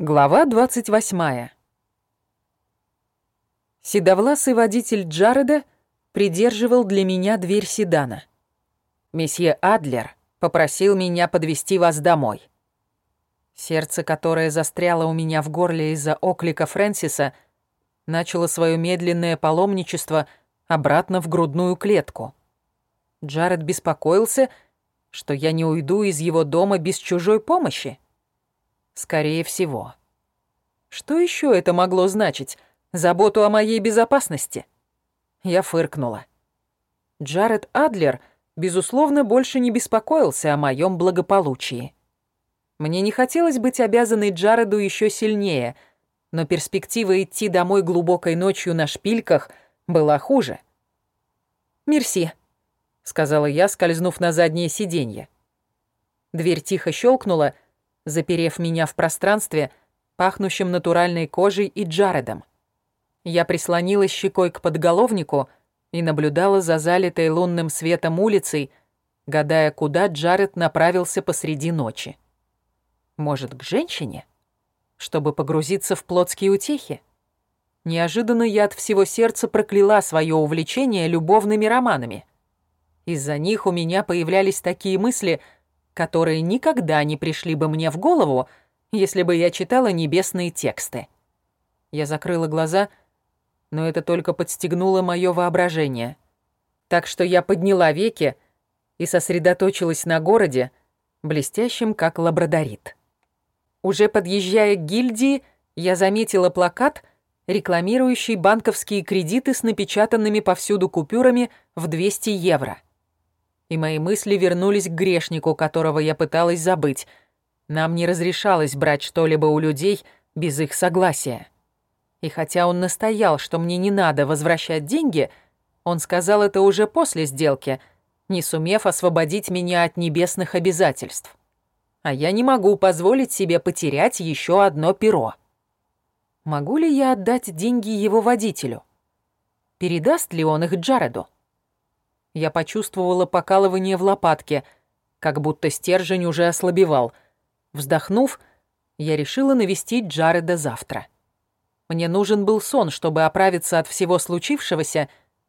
Глава 28. Седовласый водитель Джареда придерживал для меня дверь седана. Месье Адлер попросил меня подвести вас домой. Сердце, которое застряло у меня в горле из-за оклика Фрэнсиса, начало свое медленное паломничество обратно в грудную клетку. Джаред беспокоился, что я не уйду из его дома без чужой помощи. Скорее всего. Что еще это могло значить? Заботу о моей безопасности? Я фыркнула. Джаред Адлер, безусловно, больше не беспокоился о моем благополучии. Мне не хотелось быть обязанной Джареду еще сильнее, но перспектива идти домой глубокой ночью на шпильках была хуже. «Мерси», — сказала я, скользнув на заднее сиденье. Дверь тихо щелкнула, — заперев меня в пространстве, пахнущем натуральной кожей и Джаредом. Я прислонилась щекой к подголовнику и наблюдала за залитой лунным светом улицей, гадая, куда Джаред направился посреди ночи. Может, к женщине? Чтобы погрузиться в плотские утехи? Неожиданно я от всего сердца прокляла свое увлечение любовными романами. Из-за них у меня появлялись такие мысли — которые никогда не пришли бы мне в голову, если бы я читала небесные тексты. Я закрыла глаза, но это только подстегнуло мое воображение. Так что я подняла веки и сосредоточилась на городе, блестящем как лабрадорит. Уже подъезжая к гильдии, я заметила плакат, рекламирующий банковские кредиты с напечатанными повсюду купюрами в 200 евро и мои мысли вернулись к грешнику, которого я пыталась забыть. Нам не разрешалось брать что-либо у людей без их согласия. И хотя он настоял, что мне не надо возвращать деньги, он сказал это уже после сделки, не сумев освободить меня от небесных обязательств. А я не могу позволить себе потерять еще одно перо. Могу ли я отдать деньги его водителю? Передаст ли он их Джареду? Я почувствовала покалывание в лопатке, как будто стержень уже ослабевал. Вздохнув, я решила навестить Джареда завтра. Мне нужен был сон, чтобы оправиться от всего случившегося,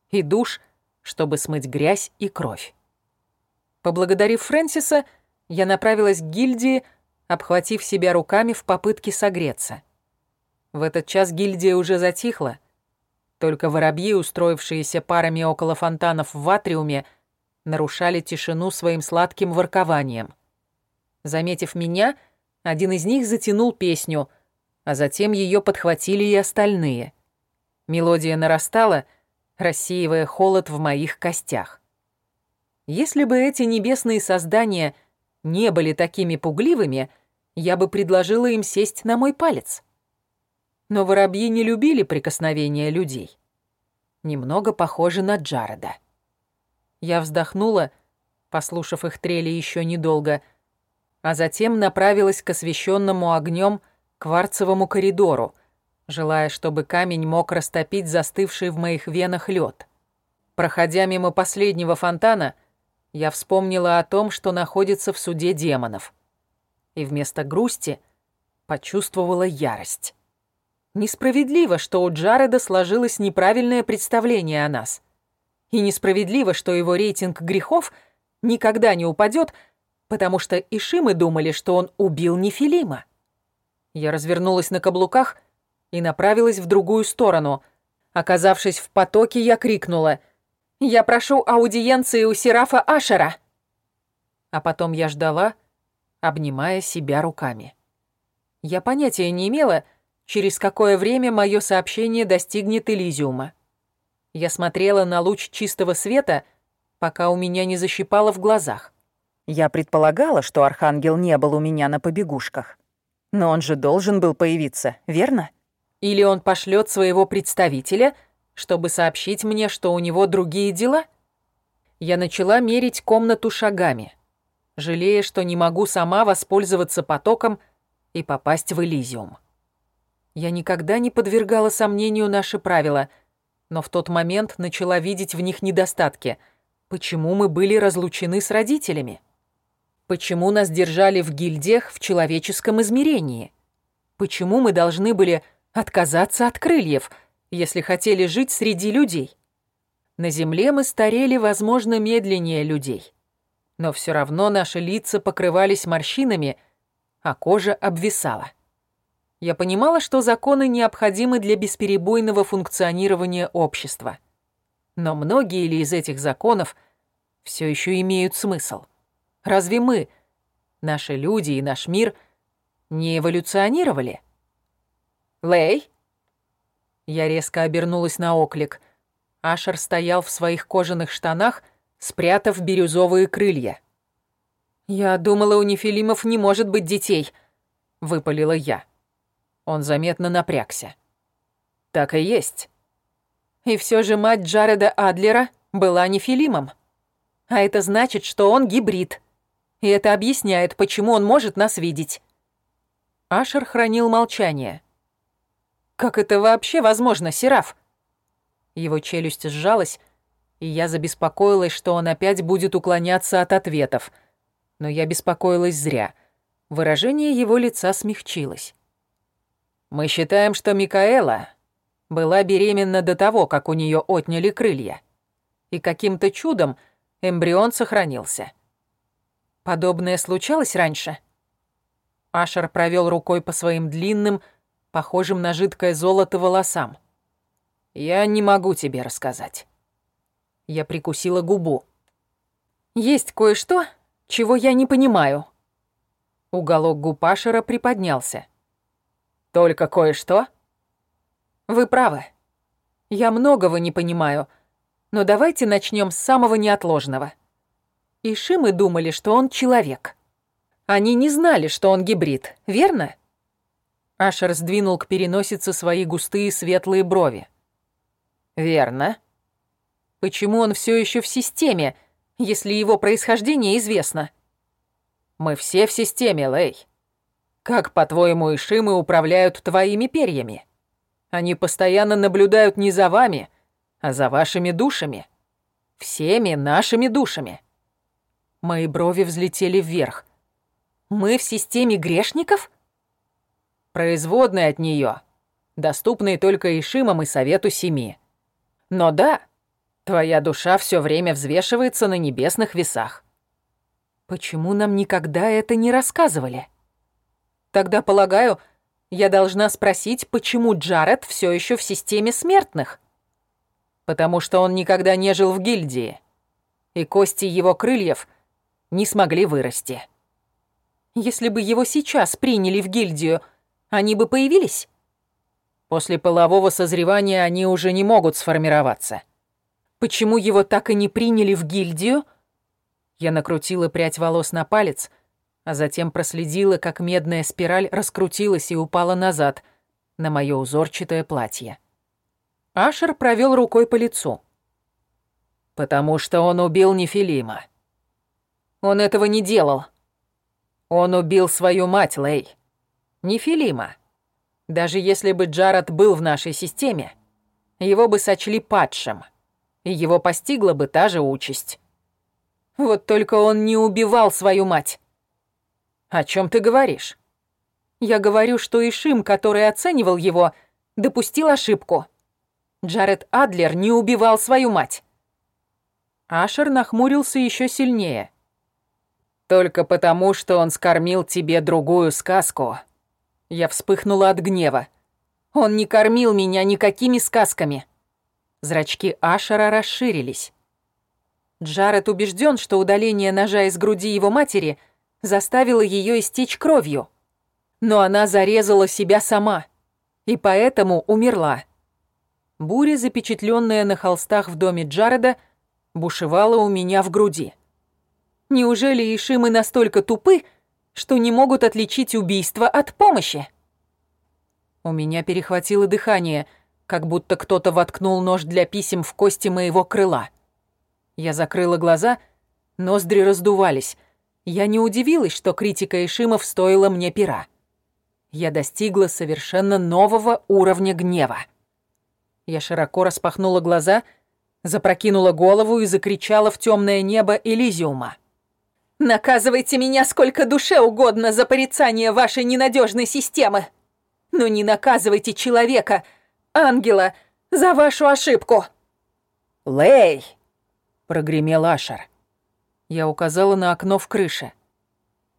и душ, чтобы смыть грязь и кровь. Поблагодарив Фрэнсиса, я направилась к гильдии, обхватив себя руками в попытке согреться. В этот час гильдия уже затихла — только воробьи, устроившиеся парами около фонтанов в атриуме, нарушали тишину своим сладким воркованием. Заметив меня, один из них затянул песню, а затем ее подхватили и остальные. Мелодия нарастала, рассеивая холод в моих костях. Если бы эти небесные создания не были такими пугливыми, я бы предложила им сесть на мой палец но воробьи не любили прикосновения людей. Немного похожи на Джареда. Я вздохнула, послушав их трели еще недолго, а затем направилась к освещенному огнем кварцевому коридору, желая, чтобы камень мог растопить застывший в моих венах лед. Проходя мимо последнего фонтана, я вспомнила о том, что находится в суде демонов. И вместо грусти почувствовала ярость. Несправедливо, что у Джареда сложилось неправильное представление о нас. И несправедливо, что его рейтинг грехов никогда не упадет, потому что Ишимы думали, что он убил Нефилима. Я развернулась на каблуках и направилась в другую сторону. Оказавшись в потоке, я крикнула «Я прошу аудиенции у Серафа Ашера!» А потом я ждала, обнимая себя руками. Я понятия не имела, через какое время мое сообщение достигнет Элизиума. Я смотрела на луч чистого света, пока у меня не защипало в глазах. Я предполагала, что Архангел не был у меня на побегушках. Но он же должен был появиться, верно? Или он пошлет своего представителя, чтобы сообщить мне, что у него другие дела? Я начала мерить комнату шагами, жалея, что не могу сама воспользоваться потоком и попасть в Элизиум. Я никогда не подвергала сомнению наши правила, но в тот момент начала видеть в них недостатки. Почему мы были разлучены с родителями? Почему нас держали в гильдиях в человеческом измерении? Почему мы должны были отказаться от крыльев, если хотели жить среди людей? На Земле мы старели, возможно, медленнее людей. Но все равно наши лица покрывались морщинами, а кожа обвисала. Я понимала, что законы необходимы для бесперебойного функционирования общества. Но многие ли из этих законов все еще имеют смысл? Разве мы, наши люди и наш мир, не эволюционировали? «Лэй?» Я резко обернулась на оклик. Ашер стоял в своих кожаных штанах, спрятав бирюзовые крылья. «Я думала, у нефилимов не может быть детей», — выпалила я. Он заметно напрягся. «Так и есть». И все же мать Джареда Адлера была нефилимом. А это значит, что он гибрид. И это объясняет, почему он может нас видеть. Ашер хранил молчание. «Как это вообще возможно, Сераф?» Его челюсть сжалась, и я забеспокоилась, что он опять будет уклоняться от ответов. Но я беспокоилась зря. Выражение его лица смягчилось. Мы считаем, что Микаэла была беременна до того, как у нее отняли крылья. И каким-то чудом эмбрион сохранился. Подобное случалось раньше? Ашер провел рукой по своим длинным, похожим на жидкое золото волосам. Я не могу тебе рассказать. Я прикусила губу. Есть кое-что, чего я не понимаю. Уголок губ Ашера приподнялся. Только кое-что? Вы правы. Я многого не понимаю, но давайте начнем с самого неотложного. Ишимы думали, что он человек. Они не знали, что он гибрид, верно? Ашер сдвинул к переносице свои густые светлые брови. Верно. Почему он все еще в системе, если его происхождение известно? Мы все в системе, Лэй. Как, по-твоему, Ишимы управляют твоими перьями? Они постоянно наблюдают не за вами, а за вашими душами. Всеми нашими душами. Мои брови взлетели вверх. Мы в системе грешников? Производные от нее, доступные только Ишимам и Совету Семи. Но да, твоя душа все время взвешивается на небесных весах. Почему нам никогда это не рассказывали? Тогда, полагаю, я должна спросить, почему Джаред все еще в системе смертных? Потому что он никогда не жил в гильдии, и кости его крыльев не смогли вырасти. Если бы его сейчас приняли в гильдию, они бы появились? После полового созревания они уже не могут сформироваться. Почему его так и не приняли в гильдию? Я накрутила прядь волос на палец — а затем проследила, как медная спираль раскрутилась и упала назад на мое узорчатое платье. Ашер провел рукой по лицу. «Потому что он убил Нефилима». «Он этого не делал». «Он убил свою мать, Лей. Нефилима. Даже если бы Джаред был в нашей системе, его бы сочли падшим, и его постигла бы та же участь. Вот только он не убивал свою мать. «О чем ты говоришь?» «Я говорю, что Ишим, который оценивал его, допустил ошибку. Джаред Адлер не убивал свою мать». Ашер нахмурился еще сильнее. «Только потому, что он скормил тебе другую сказку». Я вспыхнула от гнева. «Он не кормил меня никакими сказками». Зрачки Ашера расширились. Джаред убежден, что удаление ножа из груди его матери — заставила ее истечь кровью. Но она зарезала себя сама и поэтому умерла. Буря, запечатленная на холстах в доме Джареда, бушевала у меня в груди. Неужели Ишимы настолько тупы, что не могут отличить убийство от помощи? У меня перехватило дыхание, как будто кто-то воткнул нож для писем в кости моего крыла. Я закрыла глаза, ноздри раздувались — я не удивилась, что критика Ишимов стоила мне пера. Я достигла совершенно нового уровня гнева. Я широко распахнула глаза, запрокинула голову и закричала в темное небо Элизиума. «Наказывайте меня сколько душе угодно за порицание вашей ненадежной системы! Но не наказывайте человека, ангела, за вашу ошибку!» «Лей!» — прогремел Ашер. Я указала на окно в крыше.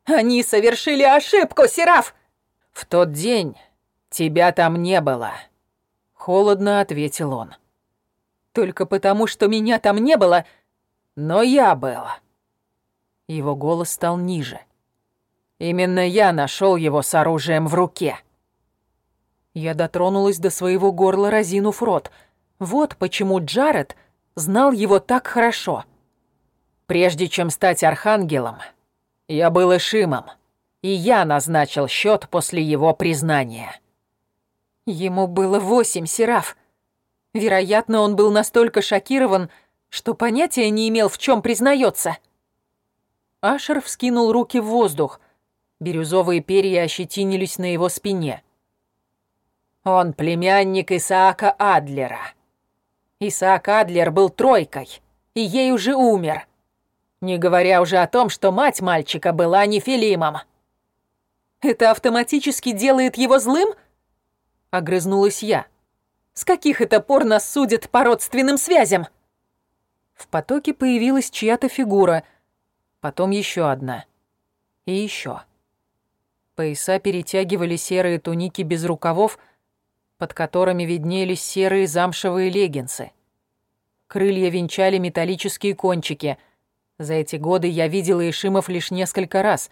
«Они совершили ошибку, Сераф!» «В тот день тебя там не было», — холодно ответил он. «Только потому, что меня там не было, но я был». Его голос стал ниже. «Именно я нашел его с оружием в руке». Я дотронулась до своего горла, разинув рот. Вот почему Джаред знал его так хорошо. Прежде чем стать архангелом, я был Ишимом, и я назначил счет после его признания. Ему было восемь, Сераф. Вероятно, он был настолько шокирован, что понятия не имел, в чем признается. Ашер вскинул руки в воздух. Бирюзовые перья ощетинились на его спине. Он племянник Исаака Адлера. Исаак Адлер был тройкой, и ей уже умер. Не говоря уже о том, что мать мальчика была нефилимом. «Это автоматически делает его злым?» — огрызнулась я. «С каких это пор нас судят по родственным связям?» В потоке появилась чья-то фигура, потом еще одна. И еще. Пояса перетягивали серые туники без рукавов, под которыми виднелись серые замшевые леггинсы. Крылья венчали металлические кончики. За эти годы я видела Ишимов лишь несколько раз.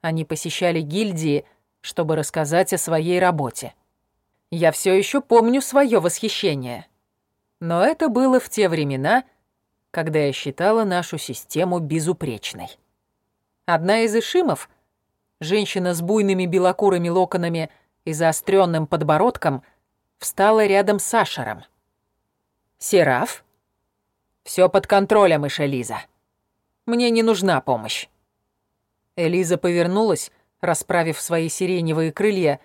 Они посещали гильдии, чтобы рассказать о своей работе. Я все еще помню свое восхищение. Но это было в те времена, когда я считала нашу систему безупречной. Одна из Ишимов, женщина с буйными белокурыми локонами и заостренным подбородком — встала рядом с Ашером. «Сераф?» «Всё под контролем, Эшелиза. Мне не нужна помощь». Элиза повернулась, расправив свои сиреневые крылья,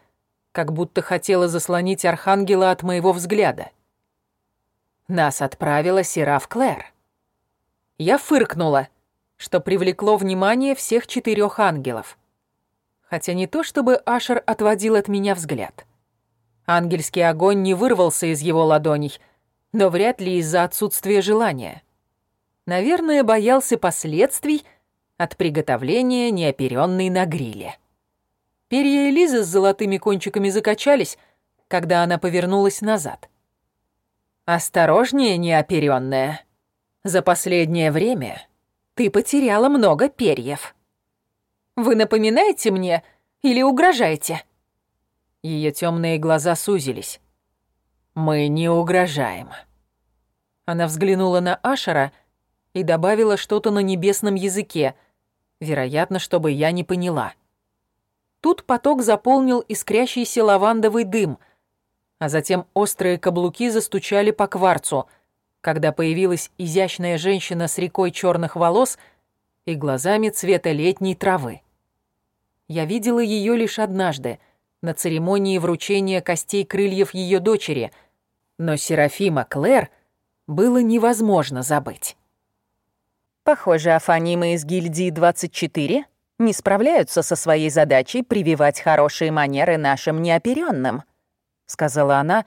как будто хотела заслонить Архангела от моего взгляда. Нас отправила Сераф Клэр. Я фыркнула, что привлекло внимание всех четырёх ангелов. Хотя не то, чтобы Ашер отводил от меня взгляд. Ангельский огонь не вырвался из его ладоней, но вряд ли из-за отсутствия желания. Наверное, боялся последствий от приготовления неоперённой на гриле. Перья Элизы с золотыми кончиками закачались, когда она повернулась назад. «Осторожнее, неоперённая. За последнее время ты потеряла много перьев. Вы напоминаете мне или угрожаете?» Ее темные глаза сузились. «Мы не угрожаем». Она взглянула на Ашера и добавила что-то на небесном языке, вероятно, чтобы я не поняла. Тут поток заполнил искрящийся лавандовый дым, а затем острые каблуки застучали по кварцу, когда появилась изящная женщина с рекой черных волос и глазами цвета летней травы. Я видела ее лишь однажды — на церемонии вручения костей крыльев ее дочери, но Серафима Клэр было невозможно забыть. Похоже, афанимы из гильдии 24 не справляются со своей задачей прививать хорошие манеры нашим неоперенным, сказала она.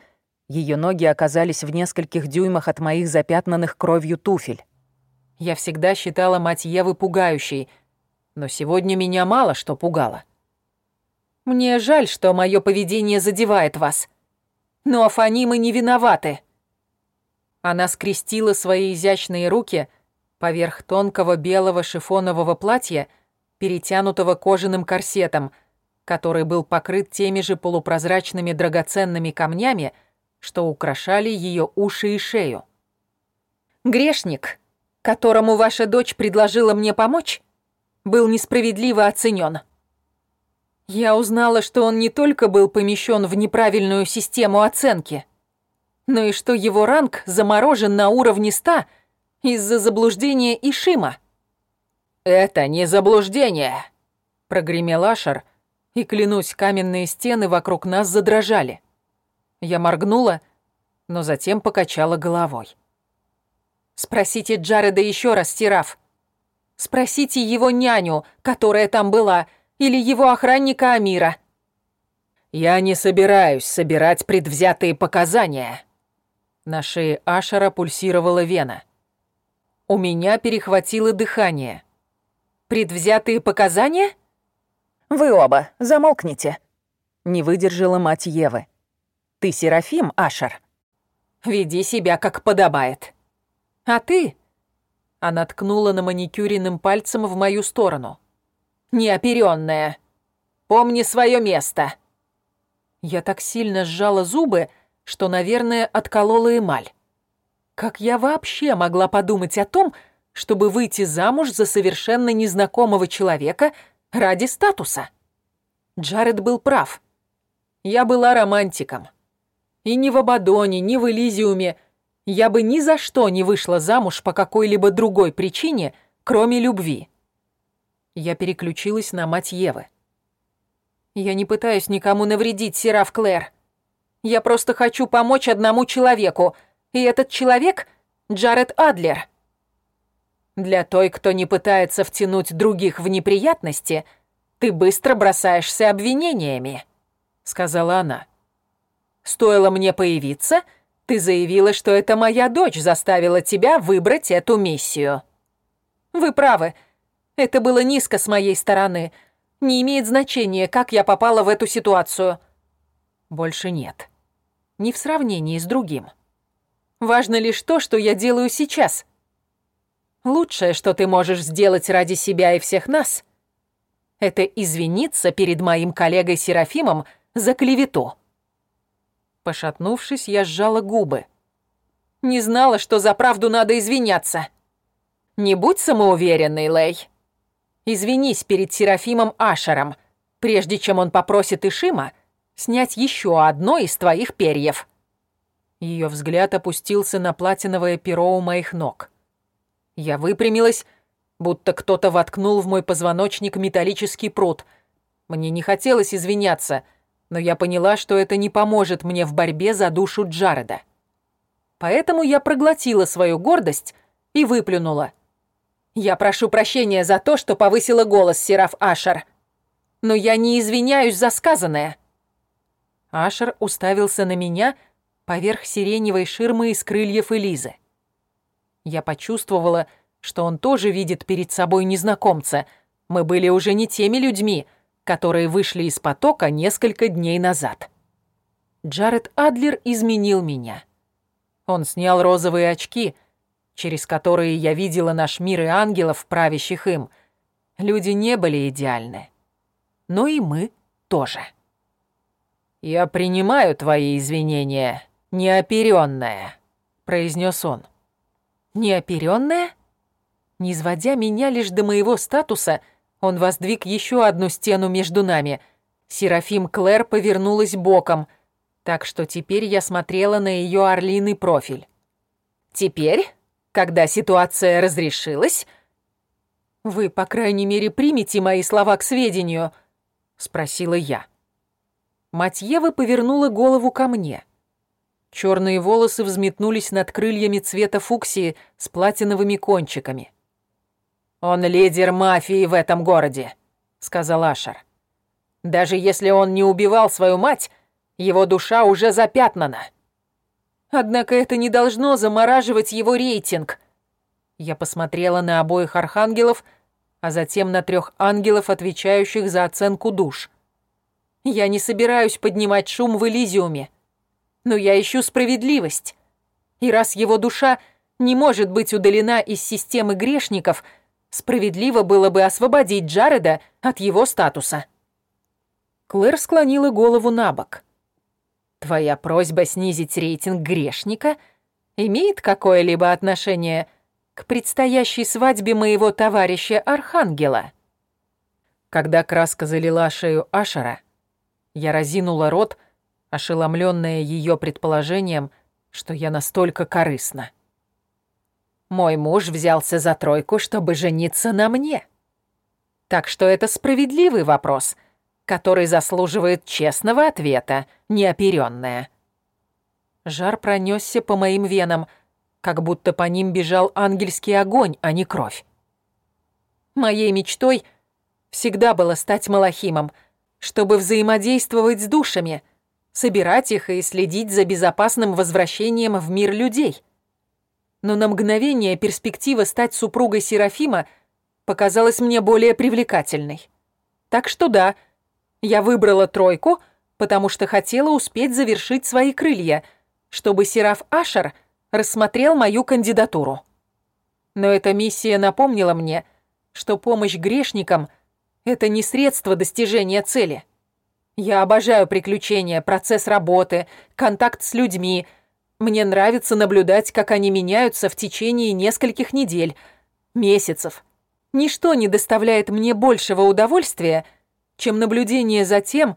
Ее ноги оказались в нескольких дюймах от моих запятнанных кровью туфель. Я всегда считала мать Евы пугающей, но сегодня меня мало что пугало. Мне жаль, что мое поведение задевает вас. Но Афанимы не виноваты». Она скрестила свои изящные руки поверх тонкого белого шифонового платья, перетянутого кожаным корсетом, который был покрыт теми же полупрозрачными драгоценными камнями, что украшали ее уши и шею. «Грешник, которому ваша дочь предложила мне помочь, был несправедливо оценен. Я узнала, что он не только был помещен в неправильную систему оценки, но и что его ранг заморожен на уровне 100 из-за заблуждения Ишима. «Это не заблуждение», — прогремел Ашер, и, клянусь, каменные стены вокруг нас задрожали. Я моргнула, но затем покачала головой. «Спросите Джареда еще раз, Сераф. Спросите его няню, которая там была, — или его охранника Амира. «Я не собираюсь собирать предвзятые показания». На шее Ашера пульсировала вена. У меня перехватило дыхание. «Предвзятые показания?» «Вы оба, замолкните», — не выдержала мать Евы. «Ты Серафим, Ашер?» «Веди себя, как подобает. А ты?» Она ткнула на маникюренным пальцем в мою сторону. «Неоперённая. Помни свое место». Я так сильно сжала зубы, что, наверное, отколола эмаль. Как я вообще могла подумать о том, чтобы выйти замуж за совершенно незнакомого человека ради статуса? Джаред был прав. Я была романтиком. И ни в Абадоне, ни в Элизиуме я бы ни за что не вышла замуж по какой-либо другой причине, кроме любви. Я переключилась на мать Евы. Я не пытаюсь никому навредить, Сераф Клэр. Я просто хочу помочь одному человеку, и этот человек — Джаред Адлер. Для той, кто не пытается втянуть других в неприятности, ты быстро бросаешься обвинениями», — сказала она. «Стоило мне появиться, ты заявила, что это моя дочь заставила тебя выбрать эту миссию». «Вы правы, это было низко с моей стороны», — не имеет значения, как я попала в эту ситуацию. Больше нет. Не в сравнении с другим. Важно лишь то, что я делаю сейчас. Лучшее, что ты можешь сделать ради себя и всех нас, это извиниться перед моим коллегой Серафимом за клевету. Пошатнувшись, я сжала губы. Не знала, что за правду надо извиняться. Не будь самоуверенной, Лей. Извинись перед Серафимом Ашером, прежде чем он попросит Ишима снять еще одно из твоих перьев». Ее взгляд опустился на платиновое перо у моих ног. Я выпрямилась, будто кто-то воткнул в мой позвоночник металлический пруд. Мне не хотелось извиняться, но я поняла, что это не поможет мне в борьбе за душу Джареда. Поэтому я проглотила свою гордость и выплюнула — я прошу прощения за то, что повысила голос, Сераф Ашер. Но я не извиняюсь за сказанное. Ашер уставился на меня поверх сиреневой ширмы из крыльев Элизы. Я почувствовала, что он тоже видит перед собой незнакомца. Мы были уже не теми людьми, которые вышли из потока несколько дней назад. Джаред Адлер изменил меня. Он снял розовые очки — через которые я видела наш мир и ангелов, правящих им, люди не были идеальны. Но и мы тоже. «Я принимаю твои извинения, неоперённая», — произнес он. «Неоперённая?» Не меня лишь до моего статуса, он воздвиг еще одну стену между нами. Серафим Клэр повернулась боком, так что теперь я смотрела на ее орлиный профиль. «Теперь когда ситуация разрешилась...» «Вы, по крайней мере, примете мои слова к сведению?» — спросила я. Мать Евы повернула голову ко мне. Черные волосы взметнулись над крыльями цвета фуксии с платиновыми кончиками. «Он лидер мафии в этом городе», — сказал Ашер. «Даже если он не убивал свою мать, его душа уже запятнана». Однако это не должно замораживать его рейтинг. Я посмотрела на обоих архангелов, а затем на трех ангелов, отвечающих за оценку душ. Я не собираюсь поднимать шум в Элизиуме, но я ищу справедливость. И раз его душа не может быть удалена из системы грешников, справедливо было бы освободить Джареда от его статуса. Клэр склонила голову на бок. Твоя просьба снизить рейтинг грешника имеет какое-либо отношение к предстоящей свадьбе моего товарища Архангела?» Когда краска залила шею Ашера, я разинула рот, ошеломленная ее предположением, что я настолько корыстна. «Мой муж взялся за тройку, чтобы жениться на мне. Так что это справедливый вопрос — который заслуживает честного ответа, неоперённая. Жар пронесся по моим венам, как будто по ним бежал ангельский огонь, а не кровь. Моей мечтой всегда было стать Малахимом, чтобы взаимодействовать с душами, собирать их и следить за безопасным возвращением в мир людей. Но на мгновение перспектива стать супругой Серафима показалась мне более привлекательной. Так что да, я выбрала тройку, потому что хотела успеть завершить свои крылья, чтобы Сераф Ашер рассмотрел мою кандидатуру. Но эта миссия напомнила мне, что помощь грешникам — это не средство достижения цели. Я обожаю приключения, процесс работы, контакт с людьми. Мне нравится наблюдать, как они меняются в течение нескольких недель, месяцев. Ничто не доставляет мне большего удовольствия, чем наблюдение за тем,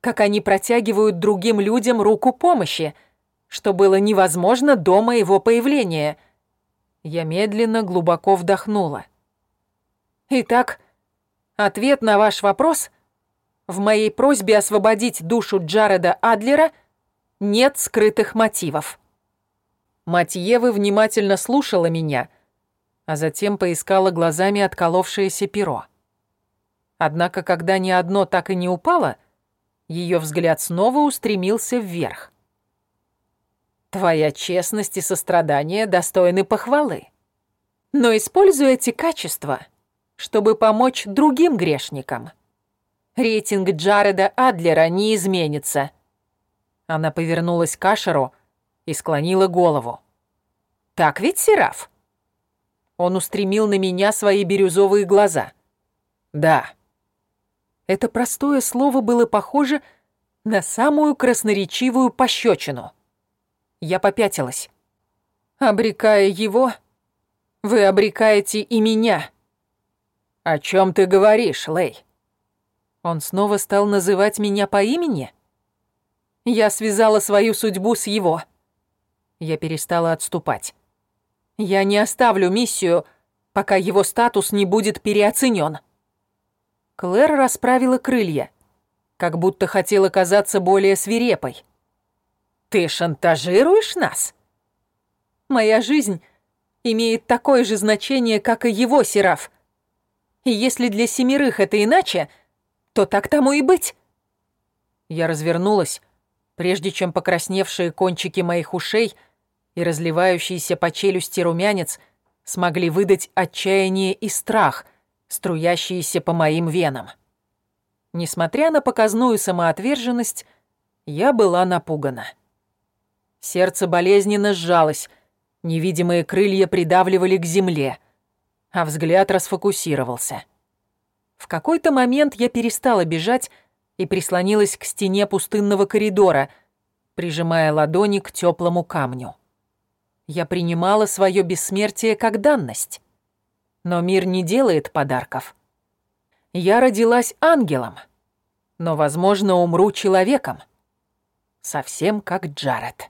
как они протягивают другим людям руку помощи, что было невозможно до моего появления. Я медленно глубоко вдохнула. Итак, Ответ на ваш вопрос в моей просьбе освободить душу Джареда Адлера нет скрытых мотивов. Мать Евы внимательно слушала меня, а затем поискала глазами отколовшееся перо. Однако, когда ни одно так и не упало, ее взгляд снова устремился вверх. Твоя честность и сострадание достойны похвалы. Но используя эти качества, чтобы помочь другим грешникам. Рейтинг Джареда Адлера не изменится. Она повернулась к Ашеру и склонила голову. «Так ведь, Сераф?» Он устремил на меня свои бирюзовые глаза. «Да». Это простое слово было похоже на самую красноречивую пощечину. Я попятилась. «Обрекая его, вы обрекаете и меня». «О чем ты говоришь, Лей?» Он снова стал называть меня по имени? Я связала свою судьбу с его. Я перестала отступать. Я не оставлю миссию, пока его статус не будет переоценен. Клэр расправила крылья, как будто хотела казаться более свирепой. «Ты шантажируешь нас?» «Моя жизнь имеет такое же значение, как и его, Сераф», и если для семерых это иначе, то так тому и быть. Я развернулась, прежде чем покрасневшие кончики моих ушей и разливающийся по челюсти румянец смогли выдать отчаяние и страх, струящиеся по моим венам. Несмотря на показную самоотверженность, я была напугана. Сердце болезненно сжалось, невидимые крылья придавливали к земле — а взгляд расфокусировался. В какой-то момент я перестала бежать и прислонилась к стене пустынного коридора, прижимая ладони к теплому камню. Я принимала свое бессмертие как данность. Но мир не делает подарков. Я родилась ангелом, но, возможно, умру человеком. Совсем как Джаред.